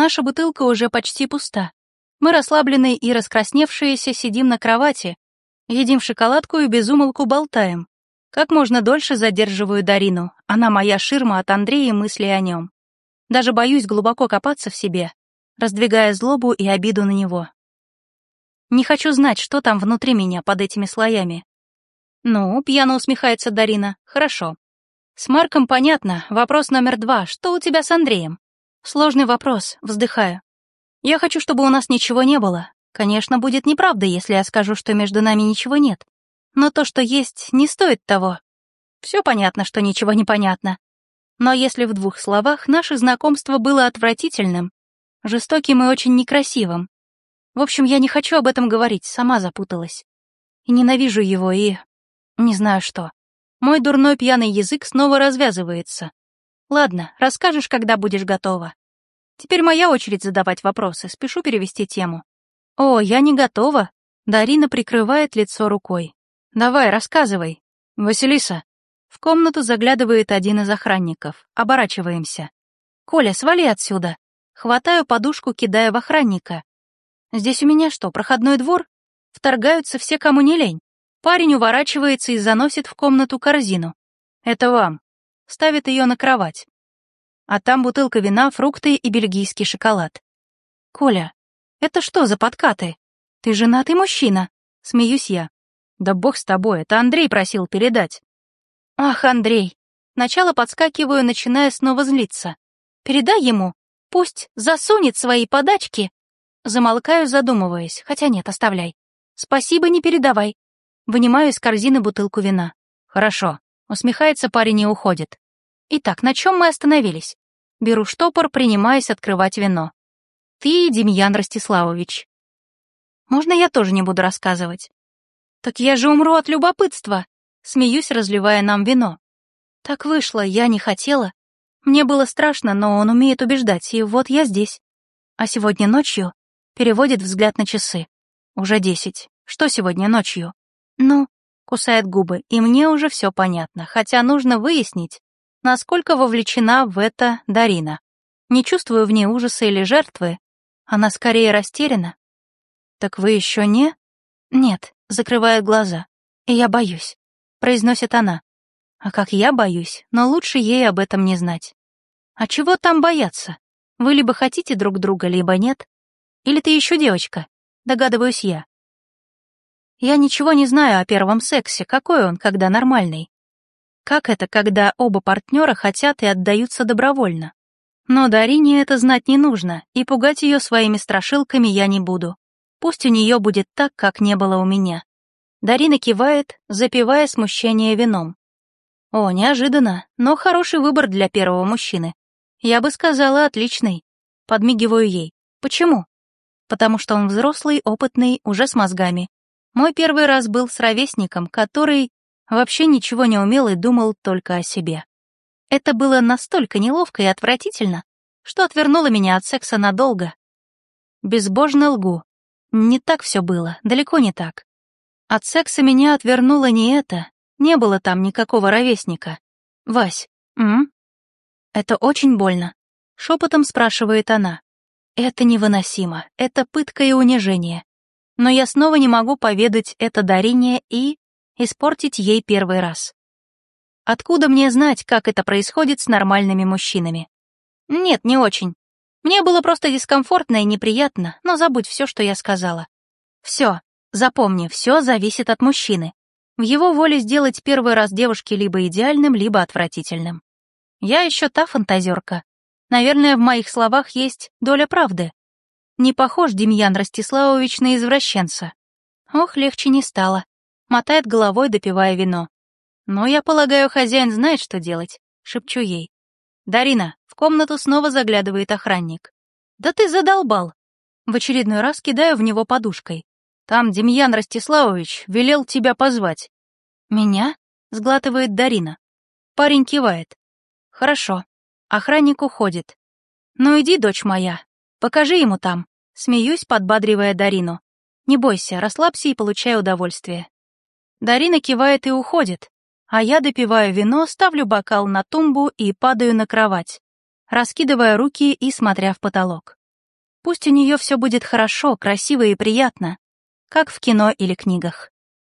Наша бутылка уже почти пуста. Мы расслабленные и раскрасневшиеся сидим на кровати, едим шоколадку и безумолку болтаем. Как можно дольше задерживаю Дарину, она моя ширма от Андрея и мысли о нем. Даже боюсь глубоко копаться в себе, раздвигая злобу и обиду на него. Не хочу знать, что там внутри меня под этими слоями. Ну, пьяно усмехается Дарина, хорошо. С Марком понятно, вопрос номер два, что у тебя с Андреем? Сложный вопрос, вздыхаю. Я хочу, чтобы у нас ничего не было. Конечно, будет неправда, если я скажу, что между нами ничего нет. Но то, что есть, не стоит того. Все понятно, что ничего не понятно. Но если в двух словах, наше знакомство было отвратительным, жестоким и очень некрасивым. В общем, я не хочу об этом говорить, сама запуталась. И ненавижу его, и... не знаю что. Мой дурной пьяный язык снова развязывается. Ладно, расскажешь, когда будешь готова. Теперь моя очередь задавать вопросы, спешу перевести тему. О, я не готова. Дарина прикрывает лицо рукой. Давай, рассказывай. Василиса. В комнату заглядывает один из охранников. Оборачиваемся. Коля, свали отсюда. Хватаю подушку, кидая в охранника. Здесь у меня что, проходной двор? Вторгаются все, кому не лень. Парень уворачивается и заносит в комнату корзину. Это вам. Ставит ее на кровать. А там бутылка вина, фрукты и бельгийский шоколад. Коля, это что за подкаты? Ты женатый мужчина. Смеюсь я. Да бог с тобой, это Андрей просил передать. Ах, Андрей. Сначала подскакиваю, начиная снова злиться. Передай ему, Пусть засунет свои подачки. Замолкаю, задумываясь, хотя нет, оставляй. Спасибо, не передавай. Вынимаю из корзины бутылку вина. Хорошо. Усмехается парень и уходит. Итак, на чем мы остановились? Беру штопор, принимаясь открывать вино. Ты, Демьян Ростиславович. Можно я тоже не буду рассказывать? Так я же умру от любопытства. Смеюсь, разливая нам вино. Так вышло, я не хотела. Мне было страшно, но он умеет убеждать, и вот я здесь. А сегодня ночью переводит взгляд на часы. Уже десять. Что сегодня ночью? Ну, кусает губы, и мне уже все понятно, хотя нужно выяснить, насколько вовлечена в это Дарина. Не чувствую в ней ужаса или жертвы, она скорее растеряна. Так вы еще не? Нет, закрывает глаза. И я боюсь, произносит она. А как я боюсь, но лучше ей об этом не знать. А чего там бояться? Вы либо хотите друг друга, либо нет. Или ты еще девочка? Догадываюсь я. Я ничего не знаю о первом сексе, какой он, когда нормальный. Как это, когда оба партнера хотят и отдаются добровольно? Но Дарине это знать не нужно, и пугать ее своими страшилками я не буду. Пусть у нее будет так, как не было у меня. Дарина кивает, запивая смущение вином. О, неожиданно, но хороший выбор для первого мужчины. Я бы сказала, отличный. Подмигиваю ей. Почему? Потому что он взрослый, опытный, уже с мозгами. Мой первый раз был с ровесником, который вообще ничего не умел и думал только о себе. Это было настолько неловко и отвратительно, что отвернуло меня от секса надолго. Безбожно лгу. Не так все было, далеко не так. От секса меня отвернуло не это, не было там никакого ровесника. Вась, м? Это очень больно. Шепотом спрашивает она. Это невыносимо, это пытка и унижение. Но я снова не могу поведать это Дарине и испортить ей первый раз. Откуда мне знать, как это происходит с нормальными мужчинами? Нет, не очень. Мне было просто дискомфортно и неприятно, но забудь все, что я сказала. Все, запомни, все зависит от мужчины. В его воле сделать первый раз девушке либо идеальным, либо отвратительным. Я еще та фантазерка. Наверное, в моих словах есть доля правды. Не похож Демьян Ростиславович на извращенца. Ох, легче не стало. Мотает головой, допивая вино. Но я полагаю, хозяин знает, что делать. Шепчу ей. Дарина, в комнату снова заглядывает охранник. Да ты задолбал. В очередной раз кидаю в него подушкой. Там Демьян Ростиславович велел тебя позвать. Меня? Сглатывает Дарина. Парень кивает. Хорошо. Охранник уходит. Ну иди, дочь моя, покажи ему там. Смеюсь, подбадривая Дарину. Не бойся, расслабься и получай удовольствие. Дарина кивает и уходит, а я допиваю вино, ставлю бокал на тумбу и падаю на кровать, раскидывая руки и смотря в потолок. Пусть у нее все будет хорошо, красиво и приятно, как в кино или книгах.